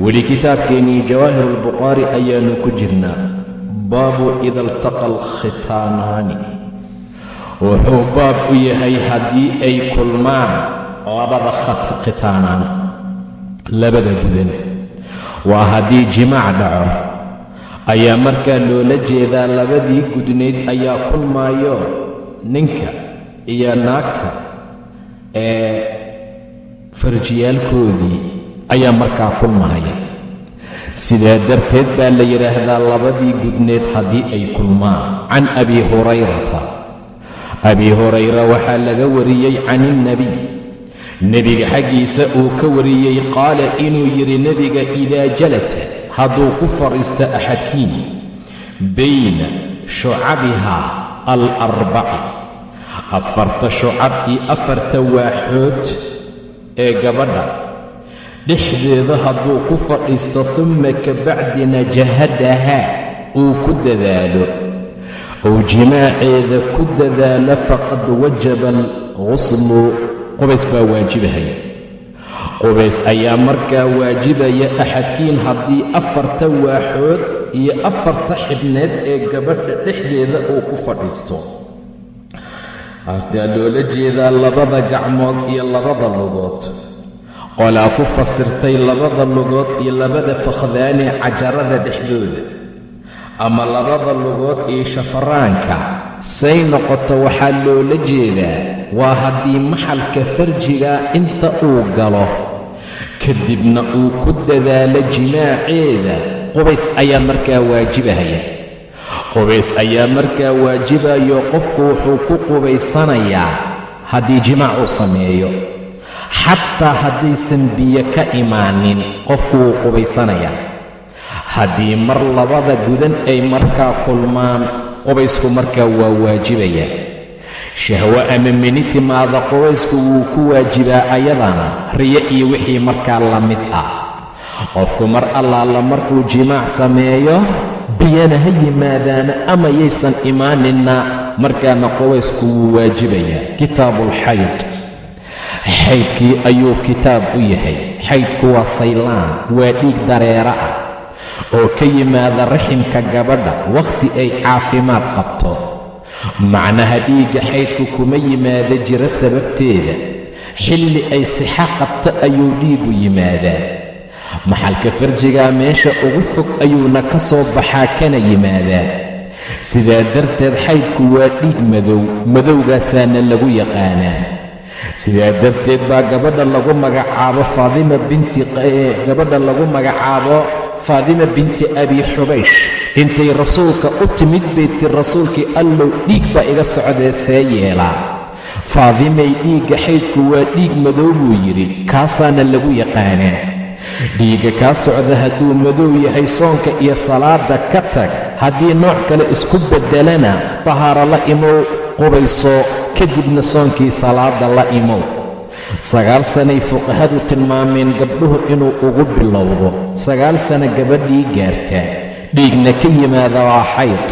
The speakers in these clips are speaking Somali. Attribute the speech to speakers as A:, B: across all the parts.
A: weli kitaabkeennii jawaahir albukhaari ayaanu ku jirnaa baabu ida altaqa alkhitaanaani wuxuu baab u yahay haddii ay kulmaan labada khitaanaan labada gudan. Waa haddii jimaac dhaco. Ayaa markaa loola jeedaa labadii gudnayd ayaa kulmaayo ninka iyo naagta ee farjiyaalkoodii ayaa markaa kulmahaya. Sidaa darteed baa la yidhaahdaa labadii gudneed haddii ay kulmaan. Can abi hurayrata. Abi hurayra waxaa laga wariyey can ilnebiy nebiga xaggiisa uu ka wariyey qaala inuu yidhi nebiga idaa jalasa hadduu ku fadhiisto axadkiin bayna shucabihaa alarbaci. Afarta shucab iyo afarta waaxood ee gabadha dhexdeeda hadduu ku fadhiisto tumma kabacdina jahadahaa uu ku dadaalo. Ou jimaaceeda ku dadaalo faqad wajaba alquslu qubays baa waajibahaya qubays ayaa markaa waajibaya axadkiin haddii afarta waaxood iyo afarta xibneed ee gabadha dhexdeeda uu ku fadhiisto. Artaa loola jeedaa labada gacmood iyo labada lugood qolaa ku fasirtay labada lugood iyo labada fakhdaani cajarada dhexdooda. Ama labada lugood iyo shafaraanka. Say noqoto waxaa loola jeedaa waa haddii maxalka farjiga inta uu galo. Kadibna uu ku dadaalo jimaaceeda. Qubays ayaa markaa waajibahaya. Qubays ayaa markaa waajibayo qofku wuxuu ku qubaysanayaa haddii jimaac uu sameeyo xataa haddaysan biyo ka imaanin qofku wuu qubaysanayaa. Haddii mar labada gudan ay markaa kulmaan qubaysku markaa waa waajibaya shahwo ama meni timaada qubaysku wuu ku waajibaa ayadana riyo iyo wixii markaa la mid ah. Qofku mar allaala markuu jimaac sameeyo biyana ha yimaadaana ama yaysan imaaninna markaana qubaysku wuu waajibayaa. Kitaabuulxayd xaydkii ayuu kitaab u yahay. Xaydku waa saylaan waa dhiig dareera ah oo ka yimaada raximka gabadha wakhti ay caafimaad qabto. Macnaha dhiigga xaydku kuma yimaada jiro sababteeda. Xilli ay sixa qabto ayuu dhiigu yimaadaa. Maxalka farjigaa meesha ugu fog ayuuna ka soo baxaa kana yimaadaa. Sidaa darteed xaydku waa dhiig madow madowgaasaana lagu yaqaanaa sidaa darteed baa gabadha lagu magacaabo faadima binti gabadha lagu magacaabo faadima binti abi xubaysh. Intay rasuulka u timid bay tir rasuulkii allow dhiig baa iga socdee see yeelaa faadimay dhiigga xaydku waa dhiig madow buu yidhi kaasaana lagu yaqaanaa dhiigga kaa socda hadduu madow yahay soonka iyo salaadda ka tag haddii nooc kale isku beddelana tahaaro la imow qubayso kadibna soonkii salaada la imow sagaal sanay fuqahadu tilmaameen gabdhuhu inuu ugu bilowdo. Sagaal sana gabadhii gaartaa dhiigna ka yimaada waa xayd.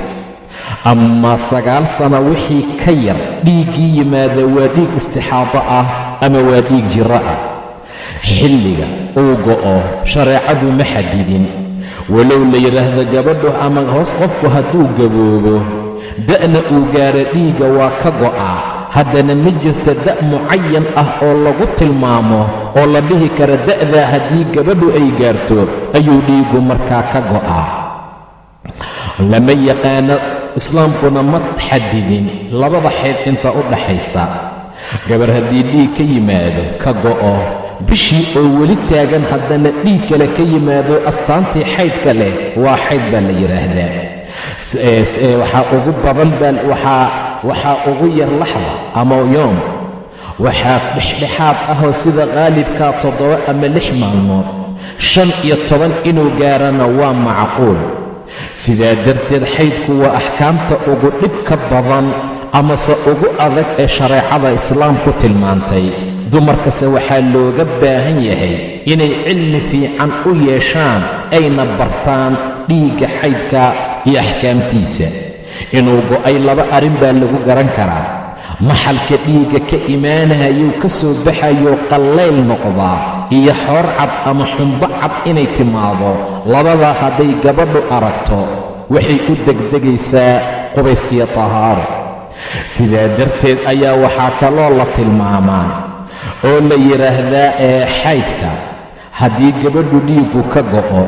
A: Ama sagaal sana wixii ka yar dhiiggii yimaada waa dhiig istixaado ah ama waa dhiig jiro ah. Xilliga uu go'o shareecadu ma xadidin. Walow la yidhaahdo gabadhu ama hoos qofku hadduu gaboobo da'na uu gaaro dhiigga waa ka go'aa. Haddana ma jirta da' mucayan ah oo lagu tilmaamo oo la dhihi kara da'daa haddii gabadhu ay gaarto ayuu dhiiggu markaa ka go'aa. Lama yaqaano islaamkuna ma xadidin labada xeyd inta u dhaxaysa. Gabar haddii dhiig ka yimaado ka go'o bishii oo weli taagan haddana dhiig kale ka yimaado astaantii xaydka leh waa xayd baa la yidhaahdaa waxaa ugu badan baa waxaa ugu yar laxda ama yoom. Waxaa dhexdhexaad ahoo sida qaalibkaa toddoba ama lix maalmood. Shan iyo toban inuu gaarana waa macquul. Sidaa darteed xaydku waa axkaamta ugu dhibka badan amase ugu adag ee shareecada islaamku tilmaantay. Dumarkase waxaa looga baahan yahay inay cilmi fiican u yeeshaan ayna bartaan dhiigga xaydka iyo axkaamtiisa. Inuu go'ay laba arrin baa lagu garan karaa. Maxalka dhiigga ka imaanayuu ka soo baxayoo qallayl noqdaa iyo xoor cad ama xumbo cad inay timaado. Labadaa hadday gabadhu aragto waxay u degdegaysaa qubays iyo tahaaro. Sidaa darteed ayaa waxaa kaloo la tilmaamaa oo la yidhaahdaa ee xaydka. Haddii gabadhu dhiiggu ka go'o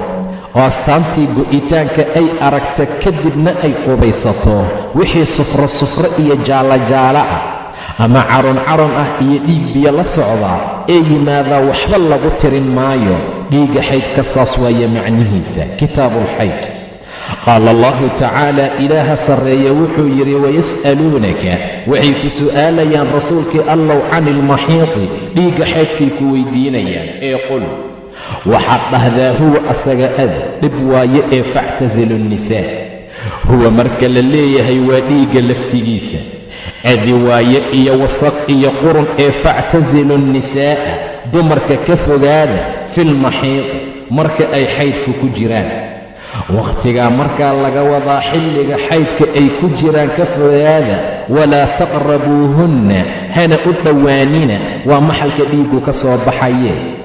A: oo astaantii go'itaanka ay aragta kadibna ay qubaysato. Wixii sufro sufro iyo jaallajaala ah. Ama carun-carun ah iyo dhiig biyo la socda ee yimaadaa waxba lagu tirin maayo. Dhiigga xaydka saas waaye macnihiisa. Kitaabuulxayd qaala allahu tacaala ilaaha sarreeye wuxuu yidhi wayas'aluunaka waxay ku su'aalayaan rasuulkii allow cani ilmaxiidi dhiigga xaydkay ku weyddiinayaan ee qul waxaad dhahdaa huwa asaga ad dhib waaye ee factasilu nnisaa huwa marka la leeyahay waa dhiigga laftigiisa adi waaye iyo wasaq iyo qurun ee factasilu nnisaa'a dumarka ka fogaada filmaxiid marka ay xaydku ku jiraan wakhtigaa markaa laga wadaa xilliga xaydka ay ku jiraan ka fogaada walaa taqrabuuhunna hana u dhowaanina waa maxalka dhiiggu ka soo baxaye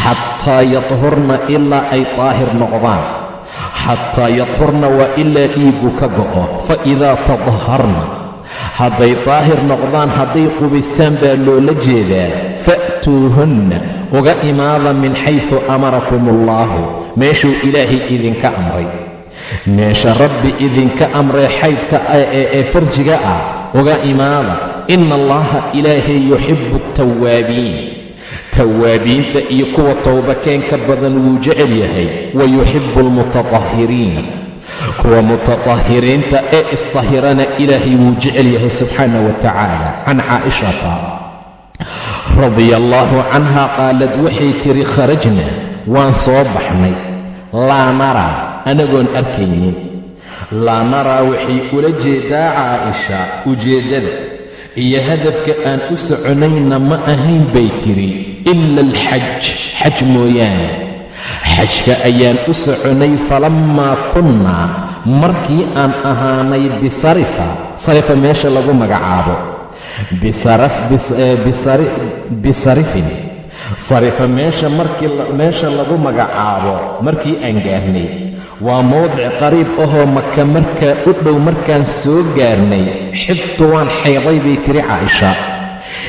A: xataa yadhurna ilaa ay daahir noqdaan xataa yadhurna waa ilaa dhiiggu ka go'o fa idaa tadaharna hadday daahir noqdaan hadday qubaystaan baa loola jeedaa fa'tuuhunna uga imaada min xaysu amarakum allaahu meeshuu ilaahay idinka amray meesha rabbi idinka amray xaydka ee farjiga ah uga imaada ina allaha ilaahay yuxibbu altawaabiin tawaabiinta iyo kuwa towbakeenka badan wuu jecel yahay. Wa yuxibbu almutatahhiriina. Kuwa mutatahhiriinta ee istahirana ilaahay wuu jecel yahay subxaana wa tacaala can caa'ishata radia allaahu canha qaalad waxay tidhi kharajna waan soo baxnay. Laa naraa anagoon arkaynin. Laa naraa waxay ula jeedaa caa'isha ujeeddada iyo hadafka aan u soconayna ma ahayn bay tidhi ila alxaj xaj mooyaane xajka ayaan u soconay falammaa kunnaa markii aan ahaanay bisarifa sarifa meesha lagu magacaabo bisarifin sarifa meesha meesha lagu magacaabo markii aan gaarnay waa mowdic qariib ahoo maka markaa u dhow markaan soo gaarnay xibtu waan xayday bay tiri caaisha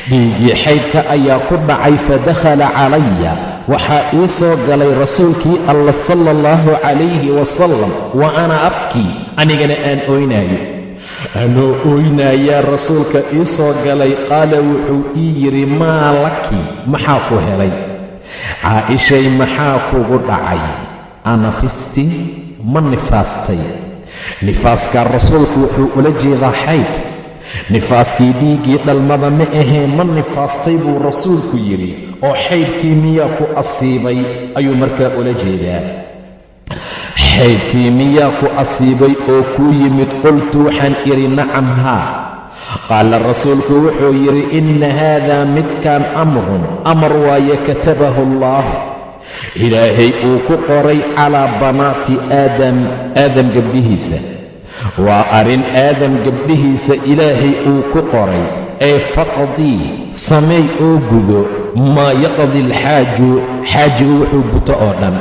A: dhiiggii xaydka ayaa ku dhacay fadakhala calaya. Waxaa ii soo galay rasuulkii alla sala allahu calayhi wasalam wa ana abkii anigana aan ooynaayo anoo ooynaayaa rasuulka ii soo galay. Qaala wuxuu ii yidhi maa laki maxaa ku helay? Caa'ishay maxaa kugu dhacay? Anafisti ma nifaastay. Nifaaskaa rasuulku wuxuu ula jeedaa xayd nifaaskii dhiiggii dhalmada ma ahee ma nifaastay buu rasuulku yidhi oo xaydkii miyaa ku asiibay? Ayuu markaa ula jeedaa. Xaydkii miyaa ku asiibay oo kuu yimid qultu waxaan idhi nacam haa. Qaala rasuulku wuxuu yidhi inna haadaa midkaan amrun amar waaye katabahu allaahu ilaahay uu ku qoray calaa banaati aadam aadam gabdhihiisa waa arrin aadam gabdhihiisa ilaahay uu ku qoray. Ee faqdii sameey oo gudo maa yaqdi alxaaju xaajigu wuxuu guto oo dhan.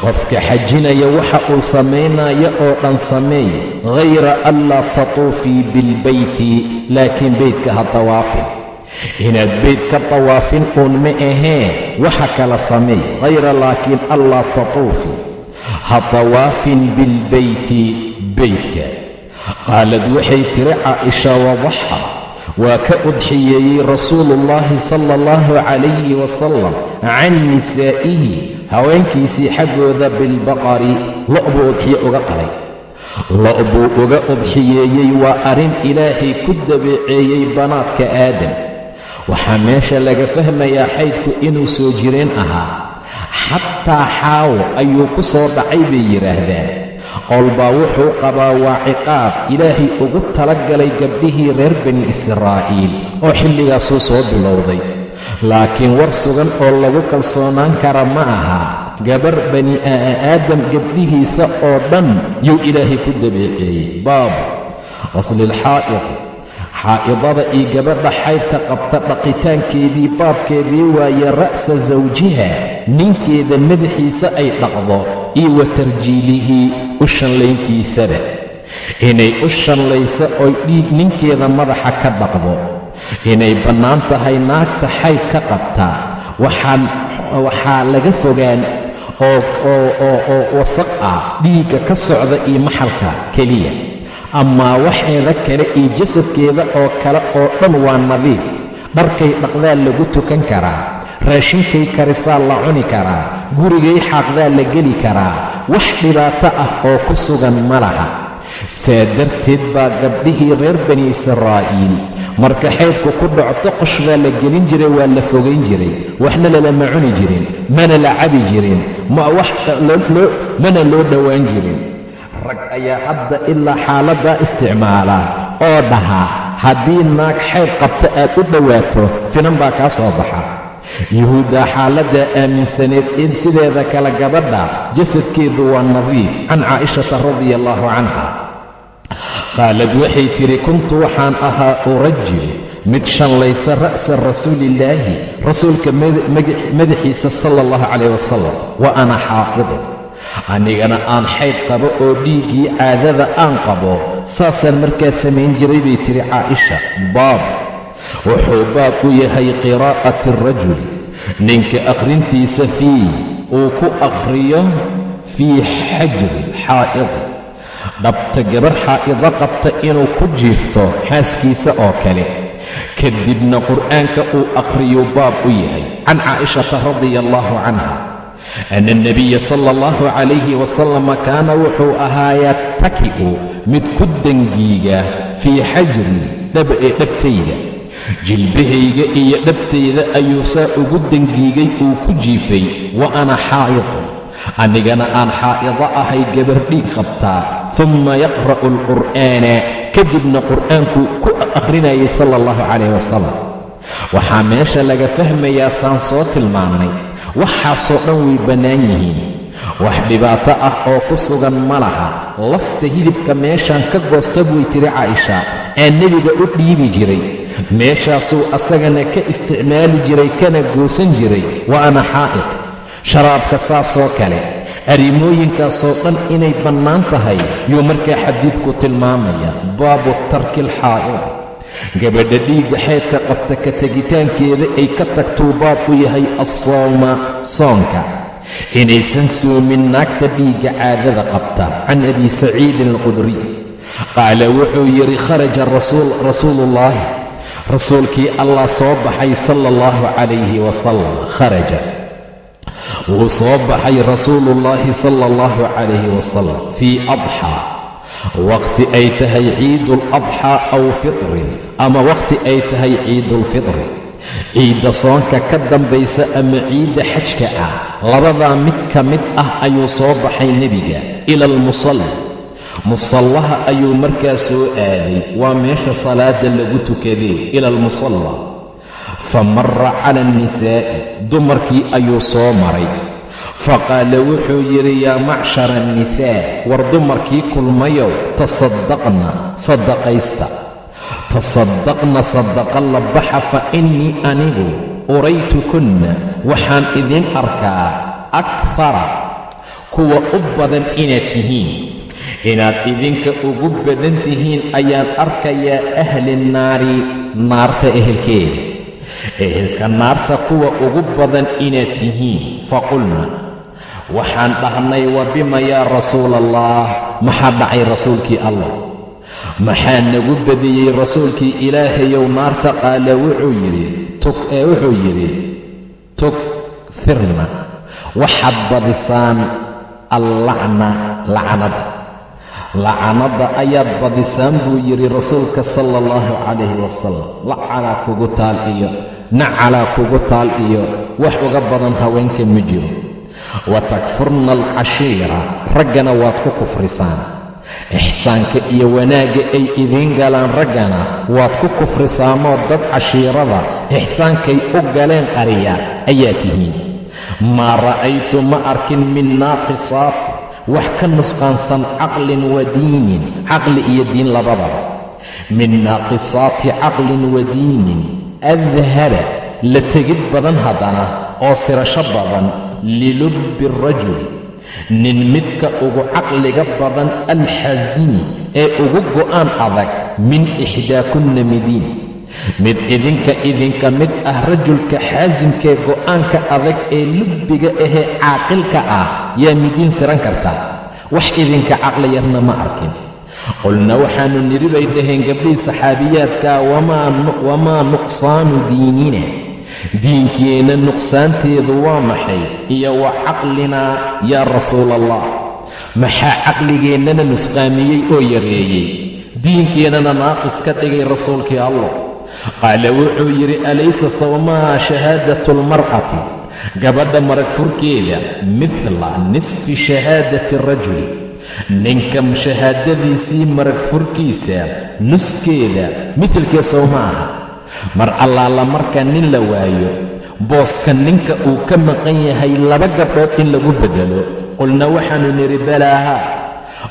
A: Qofka xajinaya waxa uu samaynaya oo dhan sameey hayra anlaa tatuufii bilbeyti laakiin beydka ha tawaafin. Inaad beyd ka tawaafin uun ma ahee waxa kala sameey hayra laakiin allaa tatuufi. Ha tawaafin bilbeyti beydka qaalad waxay tiri caaisha wadaxa waa ka udxiyeeyey rasuuluullaahi sala allahu calayhi wasalam can nisaa'ihi haweenkiisii xaggooda bilbaqari lo' buu udxiye uga qalay. Lo' buu uga udxiyeeyey waa arrin ilaahay ku dabeeceeyey banaadka aadam. Waxaa meesha laga fahmayaa xaydku inuu soo jireen ahaa xataa xaawo ayuu ku soo dhacay bay yidhaahdaan qowlbaa wuxuu qabaa waa ciqaab ilaahay ugu talagalay gabdhihii reer bani israa'iil oo xilligaasuu soo bilowday. Laakiin war sugan oo lagu kalsoonaan kara ma aha. Gabar bani aadam gabdhihiisa oo dhan yuu ilaahay ku dabeeceeyey baabu qaslilxaa'idi xaa'idada iyo gabadha xaydka qabta dhaqitaankeedii baabkeedii waaye ra'sa sawjiha ninkeeda madaxiisa ay dhaqdo iyo wa tarjiilihii u shanlayntiisaba inay u shanlayso oy dhiig ninkeeda madaxa ka dhaqdo. Inay bannaan tahay naagta xayd ka qabtaa waxaa laga fogaan oo wasaq ah dhiigga ka socda iyo maxalka keliya. Amaa waxeeda kale iyo jasadkeeda oo kale oo dhan waa nadiif. Dharkay dhaqdaa lagu tukan karaa. Raashinkay karisaa la cuni karaa. Gurigay xaaqdaa la geli karaa wax dhibaato ah oo ku sugan ma laha. Saa darteed baa gabdhihii reer bani israa'iil marka xaydku ku dhacto qosh baa la gelin jiray waa la fogayn jiray. Waxna lalama cuni jirin mana la cabi jirin mana loo dhowaan jirin. Rag ayaa hadda ilaa xaaladdaa isticmaala oo dhahaa haddii naag xayd qabta aad u dhowaato finan baa kaa soo baxa yuhuuddaa xaaladdaa aaminsaneed in sideeda kale gabadha jasadkeedu waa nadiif can caa'ishata radia allaahu canha. Qaalad waxay tidhi kuntu waxaan ahaa urajil mid shanlaysa ra'sa rasuulillaahi rasuulka madaxiisa sala allahu calayh wasalam wa ana xaaqidu. Anigana aan xayd qabo oo dhiiggii caadada aan qabo saasaan markaa samayn jiray bay tidhi caa'isha. Baab wuxuu baab u yahay qiraa'ati arajuli ninka akhrintiisa fii uu ku akhriyo fii xajri xaa'idi dhabta gabar xaa'ido qabta inuu ku jiifto xaaskiisa oo kale. Kadibna qur'aanka uu akhriyuu baab u yahay. Can caa'ishata radia allaahu canha ana alnabiya sala allahu calayhi wasalama kaana wuxuu ahaa yataki'u mid ku dangiiga fii xajri ee dhabtayda jilbahayga iyo dhabtayda ayuu saa ugu dangiigay uu ku jiifay. Wa ana xaa'idu anigana aan xaa'ido ahay gabar dhiig qabtaa uma yaqra'u alqur'aana. Kadibna qur'aankuu ku akhrinayay sala allahu calayh wasalam waxaa meesha laga fahmayaa saan soo tilmaannay waxaasoo dhan way bannaan yihiin. Wax dhibaato ah oo ku sugan ma laha. Lafta hilibka meeshaan ka goosta buy tiri caa'isha. Aa nebiga u dhiibi jiray meeshaasuu asagana ka isticmaali jiray kana goosan jiray wa ana xaa'id. Sharaabka saasoo kale arrimooyinkaasoo dhan inay bannaan tahay yuu markaa xadiidku tilmaamaya baabu tarki alxaa'id gabadha dhiigga xaydka qabta ka tegitaankeeda ay ka tagtuu baab u yahay assooma soonka. Inaysan soomin naagta dhiigga caadada qabta can abi saciidin alqudriy qaala wuxuu yidhi kharaja rasuuluullaahi rasuulkii allah soo baxay sala allahu calayhi wasalam kharaja. Wuu soo baxay rasuuluullaahi sala allahu calayhi wasalam fii adxaa wakhti ay tahay ciiduuladxaa aw fitrin ama wakhti ay tahay ciidulfitri ciidda soonka ka dambaysa ama ciidda xajka ah labadaa mid ka mid ah ayuu soo baxay nebiga ila almusalli musallaha ayuu markaa soo aaday. Waa meesha salaada lagu tukadee ila almusalla. Fa marra cala annisaa'i. Dumarkii ayuu soo maray. Faqaala wuxuu yidhi yaa macshara annisaa war dumarkii kulmayow tasaddaqna saddaqaysta. Tasaddaqna sadaqa la baxa fa innii anigu uraytukunna waxaan idin arkaa akfara kuwa u badan inaad tihiin inaad idinka ugu badan tihiin ayaan arkayaa ahli naari naarta ehelkeeda. Ehelka naarta kuwa ugu badan inaad tihiin faqulna waxaan dhahnay wa bima yaa rasuula allah maxaa dhacay rasuulkii allah? Maxaa nagu badiyey rasuulkii ilaahayow naarta? Qaala wuxuu yidhi wuxuu yidhi tukfirna waxaad badisaan allacna lacanada ayaad badisaan buu yidhi rasuulka sala allahu calayhi wasalam lacalaa kugu taal iyo nacalaa kugu taal iyo wax uga badan haweenka ma jiro. Wa takfurna alcashiira raggana waad ku kufrisaan. Ixsaanka iyo wanaagga ay idiin galaan raggana waad ku kufrisaanoo dad cashiirada ixsaankay u galeen qariya ayaa tihiin. Maa ra'aytu ma arkin min naaqisaati wax ka nusqaansan caqlin wa diinin caqli iyo diin labadaba. Min naaqisaati caqlin wa diinin adhaba la tegid badan haddana oo sirasho badan lilubbi arajuli nin midka ugu caqliga badan alxasini ee ugu go'aan adag min ixdaakunna midiin mid idinka idinka mid ah rajulka xaasimkee go'aanka adag ee lubbiga ahee caaqilka ah yaa midiin siran kartaa. Wax idinka caqli yarna ma arkin. Qulna waxaannu nidhi bay dhaheen gabdhihii saxaabiyaadkaa wamaa nuqsaanu diinina diinkeenna nuqsaanteedu waa maxay? Iyo wa caqlinaa yaa rasuula allah maxaa caqligeennana nusqaamiyey oo yareeyey? Diinkeennana naaqis ka dhigay rasuulkii allah qaala wuxuu yidhi alaysa sawmaha shahaadatu almar'ati gabadha marag furkeeda midla nisfi shahaadati rajuli. Ninka shahaadadiisii marag furkiisa nuskeeda midalkee sow mar allaala marka nin la waayo booska ninka uu ka maqan yahay laba gabdhood in lagu beddelo qulna waxaannu nidhi balaaha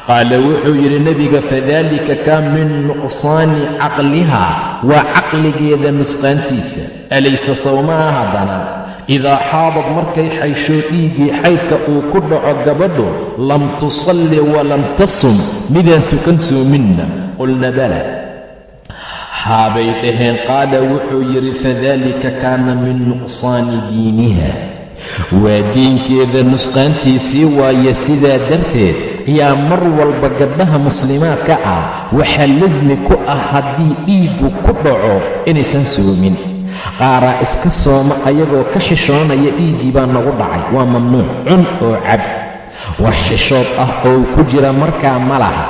A: qaala wuxuu yidhi nebiga fadaalika kaa min nuqsaani caqliha waa caqligeeda nusqaantiisa alayse sawmaa haddana? Idaa xaadad markay xaysho dhiiggii xaydka uu ku dhaco gabadhu lam tusalli walam tasum midaan tukan soominna qulna bala. Haabay dhaheen qaala wuxuu yidhi fadaalika kaana min nuqsaani diiniha. Waa diinkeeda nusqaantiisii waaye sidaa darteed ayaa mar walba gabdhaha muslimaadka ah waxaa lasmi ku ah haddii dhiiggu ku dhaco inaysan soomin. Qaaraa iska sooma ayagoo ka xishoonaya dhiiggii baa nagu dhacay. Waa mamnuuc cun oo cab wax xishood ah oo ku jira markaa ma laha.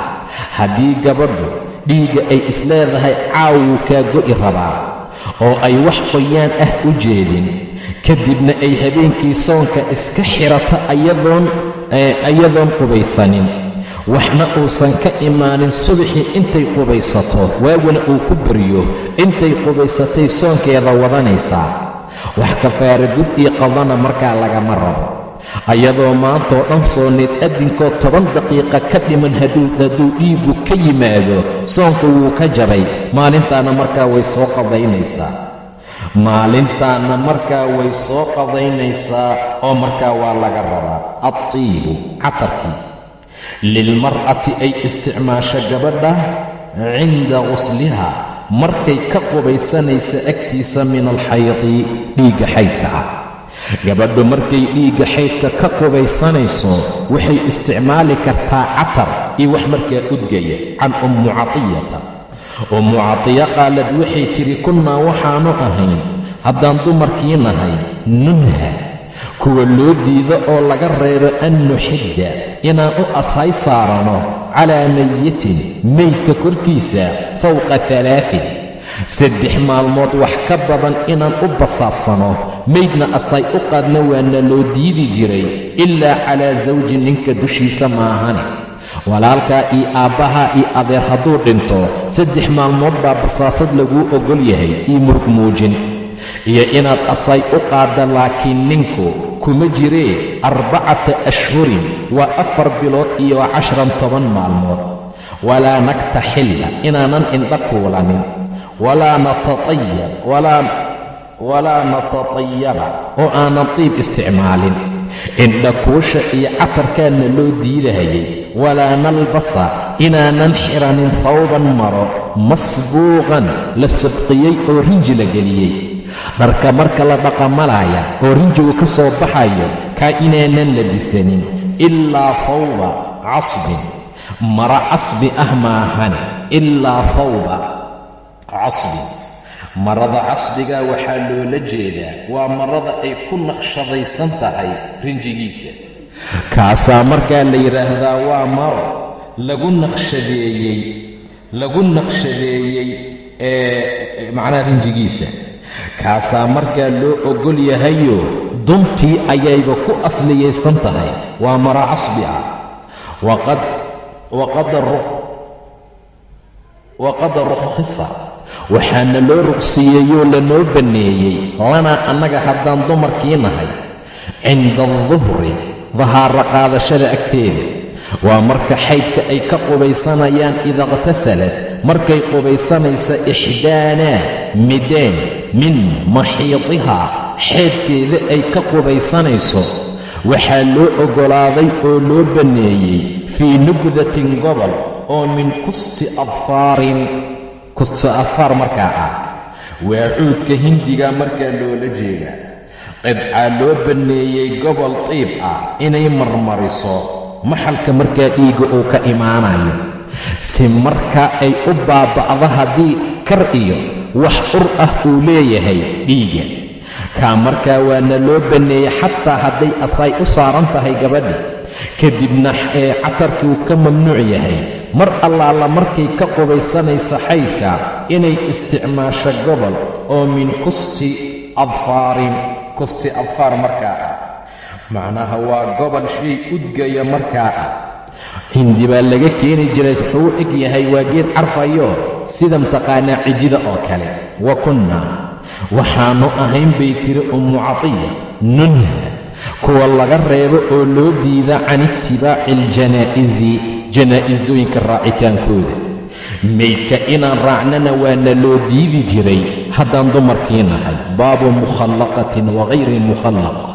A: Haddii gabadhu dhiigga ay isleedahay caawuu kaa go'i rabaa. Oo ay wax qoyaan ah u jeedin. Kadibna ay habeenkii soonka iska xirato ayadoon qubaysanin. Waxna uusan ka imaanin subaxii intay qubaysato waaguna uu ku baryo intay qubaysatay soonkeeda wadanaysaa. Wax kafaara gud iyo qadana markaa lagama rabo. Ayadoo maantoo dhan sooneed addinkoo toban daqiiqa ka dhiman hadduu dhiiggu ka yimaado soonka wuu ka jabay. Maalintaana markaa way soo qadaynaysaa maalintaana markaa way soo qadaynaysaa oo markaa waa laga rabaa. Adtiibu catarkii lilmar'ati ay isticmaasho gabadha cinda qusliha markay ka qubaysanaysa agtiisa min alxaydi dhiigga xaydka ah. Gabadhu markay dhiigga xaydka ka qubaysanayso waxay isticmaali kartaa catar iyo wax markaa udgaya. Can ummu catiyata ummu catiya qaalad waxay tidhi kunnaa waxaannu ahayn haddaan dumarkii nahay nunha kuwa loo diido oo laga reebo an nuxidda inaan u ashay saarano calaa mayitin meydka korkiisa fawqa alaain saddex maalmood wax ka badan inaan u basaadsano meydna asay u qaadna waana loo diidi jiray ilaa calaa sawji ninka dushiisa maahane walaalkaa iyo aabbahaa iyo adeer hadduu dhinto saddex maalmood baa basaasad laguu oggol yahay io murug muujin. Iyo inaad asay u qaadda laakiin ninku kuma jiree arbacata ashhurin waa afar bilood iyo casharan toban maalmood. Walaa naktaxilla inaanan indha kuulanin. Walaa natatayab walaa natatayaba oo aanan tiib isticmaalin. Indha kuusha iyo catarkaanna loo diidahayay walaa nalbasa inaanan xiranin hawban maro masbuuqan la sabqiyey oo rinji la geliyey dharka marka la dhaqamalaaya oo rinjigu ka soo baxayo kaa inaanan labisanin ilaa fawba casbin mara casbi ah maahane ilaa fawba casbin marada casbigaa waxaa loola jeedaa waa marada ay ku naqshadaysan tahay rinjigiisa kaasaa markaa la yidhaahdaa waa maro lagu naqshadeeyey lagu naqshadeeyey ee macnaha rinjigiisa. Kaasaa markaa loo oggol yahayo duntii ayayba ku asliyaysan tahay. Waa mara casbi ah. Waqad rukhisa waxaana loo rugsiiyeyoo lanoo banneeyey lanaa annaga haddaan dumarkii nahay. Cinda alduhri dahaaro qaadashada agteeda. Waa marka xaydka ay ka qubaysanayaan ida iqhtasalat markay qubaysanaysa ixdaanaa mideen min maxiidihaa xeedkeeda ay ka qubaysanayso. Waxaa loo oggolaaday oo loo banneeyey fii nugdatin gobol oo min kusti adfaarin kusti adfaar markaa ah. Waa cuudka hindiga markaa loola jeedaa qidcaa loo banneeyey gobol tiib ah inay marmariso maxalka markaa dhiigga uu ka imaanayo. Si markaa ay u baaba'do haddii kar iyo wax ur ah uu leeyahay dhiigga. Kaa markaa waana loo banneeyey xataa hadday asaay u saaran tahay gabadhi. Kadibna ee catarkii uu ka mamnuuc yahay. Mar allaala markay ka qubaysanaysa xaydka inay isticmaasho gobol oo min kusti adfaarin kusti adfaar markaa ah. Macnaha waa gobol shay udgaya markaa ah. Hindi baa laga keeni jiray wuxuu u eg yahay waa geed carfayo sida mtaqaanaa cijida oo kale. Wa kunna waxaannu ahayn bay tiri ummu catiya nunha kuwa laga reebo oo loo diida can itibaaci aljanaa'isi janaa'isooyinka raacitaankooda. Maydka inaan raacnana waana loo diidi jiray haddaan dumarkii nahay baabu mukhallaqatin wagayri mukhallaqa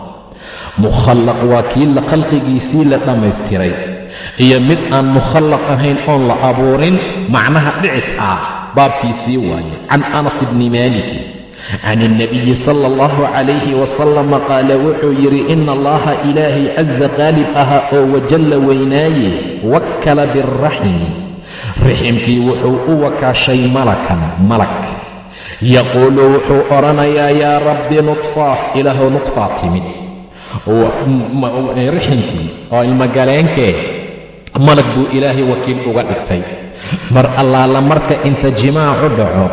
A: mukhallaq waa kii la khalqigiisii la dhammaystiray iyo mid aan mukhallaq ahayn oon la abuurin macnaha dhicis ah baabkiisii waaye. Can anas bni maalikin can ilnabiyi sala allahu calayhi wasalama qaala wuxuu yidhi ina allaha ilaahay casa qaalib ahaa oo wajalla weynaaye wakkala bialraximi riximkii wuxuu u wakaashay malakan malak yaquulu wuxuu odhanayaa yaa rabbi nudfaah ilaahow nudfaa timid. Riximkii oo ilmagaleenkee malag buu ilaahay wakiil uga dhigtay. Mar allaala marka inta jimaacu dhaco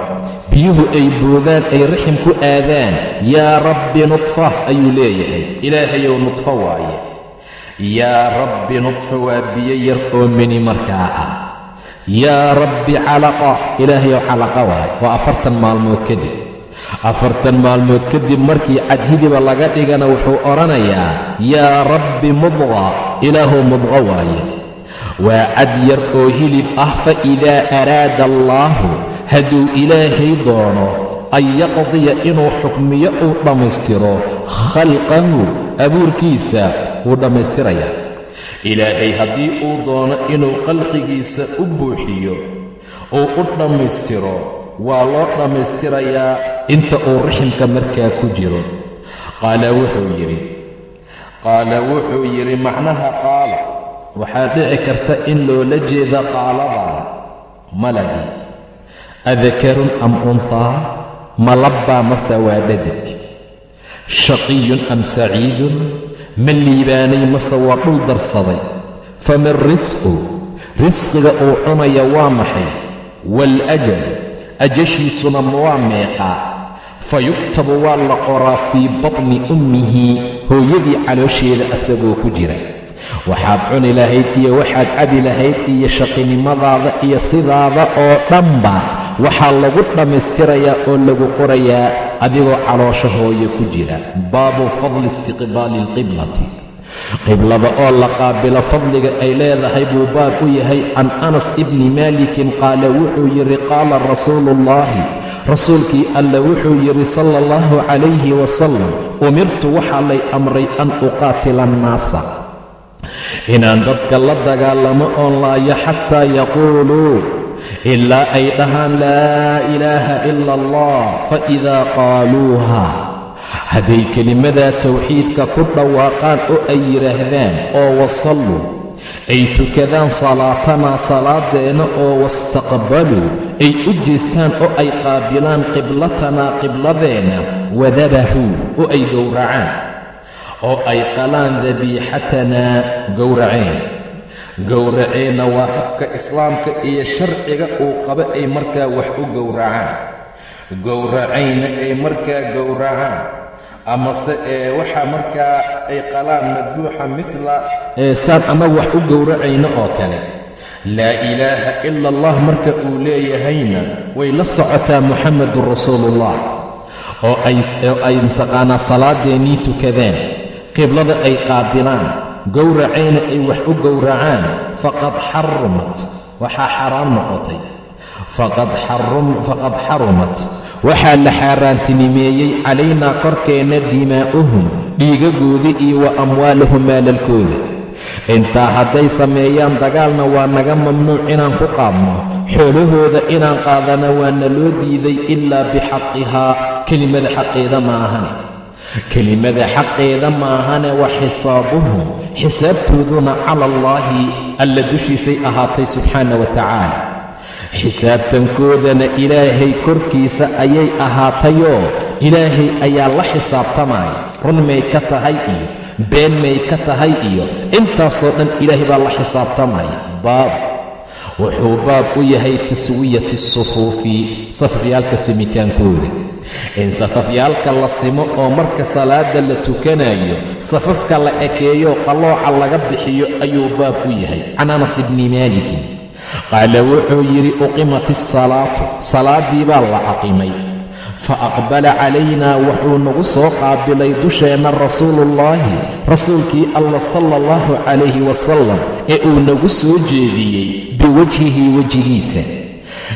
A: biyuhu ay boodaan ay rixim ku aadaan yaa rabbi nudfah ayuu leeyahay. Ilaahayow nudfo waaye. Yaa rabbi nudfa waa biyo yar oo meni markaa ah yaa rabbi calaqa. Ilaahayow calaqa waay. Waa afartan maalmood kadib. Afartan maalmood kadib markii cadhidiba laga dhigana wuxuu odhanayaa yaa rabbi mudqa ilaahow mudqa waaye. Waa cad yar oo hilib ah fa idaa araada allaahu hadduu ilaahay doono an yaqdiya inuu xukmiyo uu dhammaystiro. Khalqahu abuurkiisa wuu dhammaystirayaa ilaahay haddii uu doono inuu khalqigiisa u buuxiyo uu u dhammaystiro waa loo dhammaystirayaa inta uu riximka markaa ku jiro. Qaala wuxuu yidhi qaala wuxuu yidhi macnaha qaala waxaa dhici karta in loola jeeda qaaladan malagii adakarun am unhaa malabbaa mase waa dhadig shaqiyun am saciidun ma liibaanay mase waa dhul darsaday. Famin risqu risqiga uu cunaya waa maxay? Waalajalu ajashiisuna waa meeqaa. Fa yuktabu waa la qoraa fii batni ummihi hooyadii caloosheeda asagoo ku jira. Waxaad cuni lahayd iyo waxaad cabi lahayd iyo shaqinimadaada iyo sidaada oo dhanba waxaa lagu dhammaystirayaa oo lagu qorayaa adigoo caloosho hooye ku jira. Baabu fadli istiqbaali alqiblati. Qiblada oo la qaabilo fadliga ay leedahay buu baab u yahay. Can anas ibni maalikin qaala wuxuu yidhi qaala rasuuluullaahi rasuulkii alla wuxuu yidhi sala allahu calayhi wasalam umirtu waxaa lay amray an uqaatila annaasa. Inaan dadka la dagaalamo oon laayo xataa yaquuluu ilaa ay dhahaan laa ilaaha ila allah fa idaa qaaluuha hadday kelimadaa tawxiidka ku dhawaaqaan oo ay yidhaahdaan oo wasalluu ay tukadaan salaatanaa salaadeenna oo wastaqbaluu ay u jeestaan oo ay qaabilaan qiblatanaa qibladeenna wadabahuu oo ay gowracaan oo ay qalaan dabiixatanaa gowraceen gowraceenna waa habka islaamka iyo sharciga uu qaba ay markaa wax u gowracaan. Gowracayna ay markaa gowracaan. Amase ee waxaa markaa ay qalaan madbuuxa midla ee saan annagu wax u gowracayno oo kale. Laa ilaaha ila allah marka uu leeyahayna way la socotaa muxamedun rasuuluullah oo ay mataqaanaa salaadeennii tukadeen qiblada ay qaabilaan gowracayna ay wax u gowracaan faqad xarumat. Waxaa xaraam noqotay. Faqad xarumat. Waxaa la xaaraantinimeeyey calaynaa korkeenna dimaa'uhum dhiigagoodii iyo wa amwaalahum maalalkooda. Intaa hadday sameeyaan dagaalna waa naga mamnuuc inaan ku qaadno. Xoolahooda inaan qaadana waana loo diiday ilaa bixaqihaa. Kelimada xaqeeda ma ahane kelimada xaqeeda maahane wa xisaabuhum xisaabtooduna cala allaahi alla dushiisay ahaatay subxaana wa tacaala. Xisaabtankoodana ilaahay korkiisa ayay ahaatayoo ilaahay ayaa la xisaabtamaya run may ka tahay iyo been may ka tahay iyo intaasoo dhan ilaahay baa la xisaabtamaya baab. Wuxuu baab u yahay taswiyati asufuufi safafyaalka simitaankooda in safafyaalka la simo oo marka salaada la tukanayo safafka la ekeeyo qallooca laga bixiyo ayuu baab u yahay. Can anas ibni maalikin qaala wuxuu yidhi uqimat isalaatu salaaddii baa la aqimay. Fa aqbala calaynaa wuxuu nagu soo qaabilay dusheenna rasuuluullaahi rasuulkii alla sala allahu calayhi wasalam ee uu nagu soo jeediyey biwajhihi wejigiisa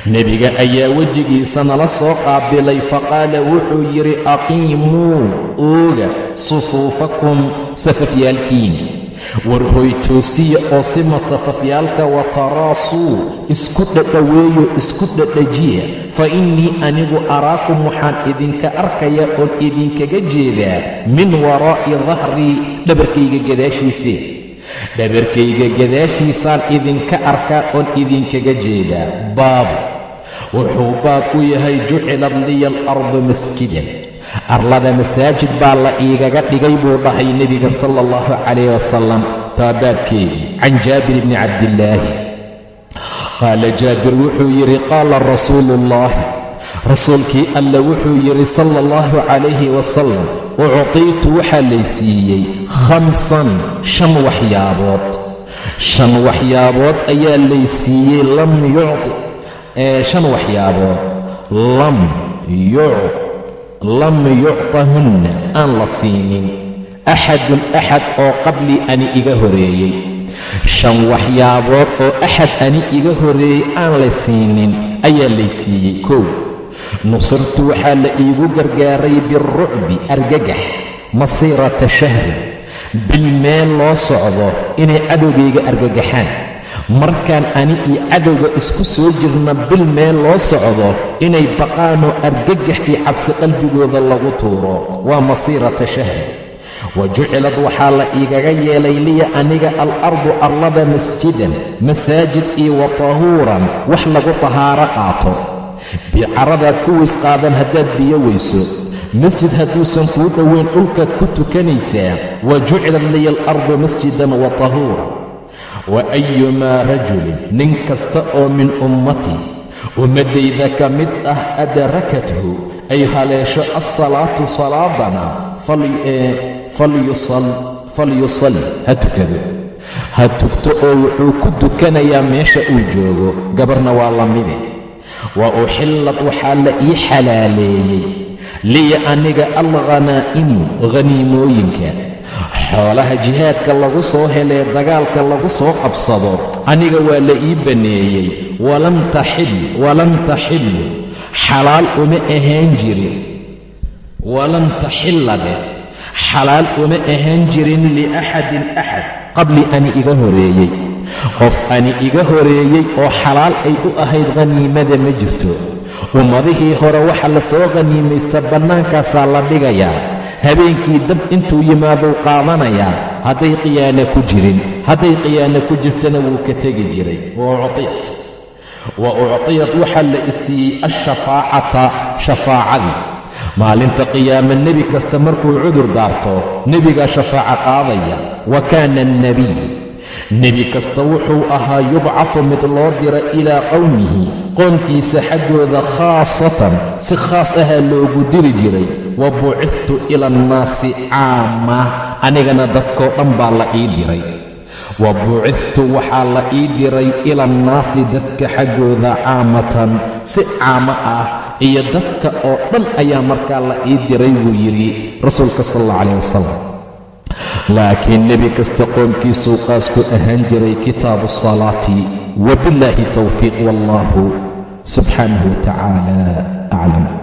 A: nebiga ayaa wejigiisa nala soo qaabilay faqaala wuxuu yidhi aqiimuu ooga sufuufakum safafyaalkiina war hoytoosiya oo sima safafyaalka wataraasuu isku dhadhoweeyo isku dhadhajiya. Fa innii anigu araakum waxaan idinka arkaya oon idinkaga jeedaa min waraa'i dahrii dhabarkayga gadaashiise. Dhabarkayga gadaashiisaan idinka arkaa oon idinkaga jeedaa. Baabu wuxuu baab u yahay jucilat liya alardu masjidan arlada masaajid baa la iigaga dhigay buu dhahay nebiga sala allahu calayh wasalam taabaabkeedii can jaabir bni cabdillaahi. Qaala jaabir wuxuu yidhi qaala rasuuluullaahi rasuulkii alla wuxuu yidhi sala allahu calayhi wasalam uctiitu waxaa laysiiyey khamsan shan waxyaabood. Shan waxyaabood ayaa laysiiyey lam yucti ee shan waxyaabood lam yuc lam yuctahunna aan la siinin. Axadun axad oo qablii ani iga horeeyey. Shan waxyaabood oo axad ani iga horeeyey aan la siinin ayaa laysiiyey kow. Nusirtu waxaa la iigu gargaaray birucbi argagax masiirata shahrin bil meel loo socdo inay cadowgayga argagaxaan markaan ani iyo cadowga isku soo jirna bil meel loo socdo inay baqaanoo argagax iyo cabsi qalbigooda lagu tuuro. Waa masiirata shahri wa jucilad waxaa la iigaga yeelay liya aniga al-ardu arlada masjidan masaajid iyo wa tahuuran wax lagu tahaaro qaato. Bicaradaad ku weys qaadan haddaad biyo weyso. Masjid hadduusan kuu dhowayn dhulkaad ku tukanaysaa wa jucilat liya alardu masjidan wa tahuuran wa ayumaa rajulin nin kasta oo min ummatii ummaddayda ka mid ah adrakathu ay haleesho alsalaatu salaadana falyusalli ha tukado. Ha tugto oo wuxuu ku tukanayaa meesha uu joogo gabarna waa la mide wa uxillad waxaa la ii xalaaleeyey liya aniga alkhanaa'imu khaniimooyinka xoolaha jihaadka lagu soo helee dagaalka lagu soo qabsado aniga waa la ii banneeyey walam taxil walam taxillu xalaal uma ahaan jirin. Walam taxilla dheh xalaal uma ahaan jirin liaxadin axad. Qabli ani iga horeeyey. Qof ani iga horeeyey oo xalaal ay u ahayd khaniimada ma jirto ummadihii hore waxa la soo khaniimaysta bannaankaasaa la dhigayaa. Habeenkii dab intuu yimaaduu qaadanayaa. Hadday qiyaano ku jirin hadday qiyaano ku jirtana wuu ka tegi jiray. Wa uctiyat wa uctiyad waxaa la isiiyey alshafaacata shafaacadii. Maalinta qiyaame nebi kasta markuu cudur daarto nebigaa shafaaco qaadaya. Wa kaana alnebiy nebi kasta wuxuu ahaa yubcafu mid loo dira ilaa qowmihi qoomkiisa xaggooda khaasatan si khaas ahaa loogu diri jiray. Wa buciftu ila annaasi caama anigana dadkoo dhan baa la ii diray. Wa buciftu waxaa la ii diray ila annaasi dadka xaggooda caamatan si caamo ah iyo dadka oo dhan ayaa markaa la ii diray buu yidhi rasuulka sal alla calah wasalam laakiin nebi kasta qoomkiisuu qaasku ahaan jiray kitaabu asalaati wabillaahi towfiiq wallahu subxaanahu wa aclam